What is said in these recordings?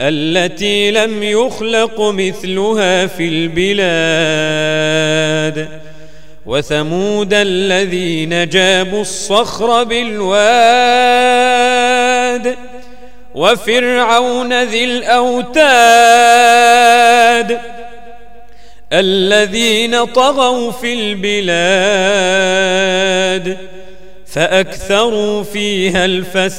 التي لم يخلق مثلها في البلاد. وثمود الذين جابوا الصخر بالواد. وفرعون ذي الأوتاد. الذين طغوا في البلاد. فأكثروا فيها الفساد.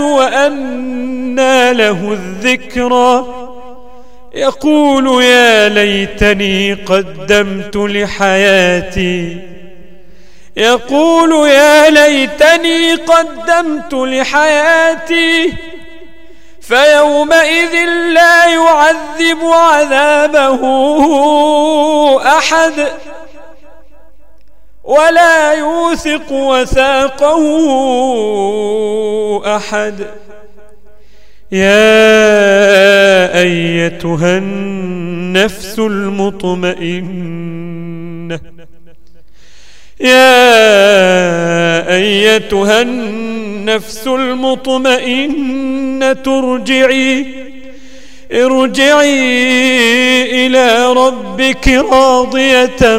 وأنى له الذكرى. يقول يا ليتني قدمت لحياتي. يقول يا ليتني قدمت لحياتي. فيومئذ لا يعذب عذابه أحد. ولا يوثق وثاقه أحد. يا أيتها النفس المطمئنة. يا أيتها النفس المطمئنة ارجعي ارجعي إلى ربك راضية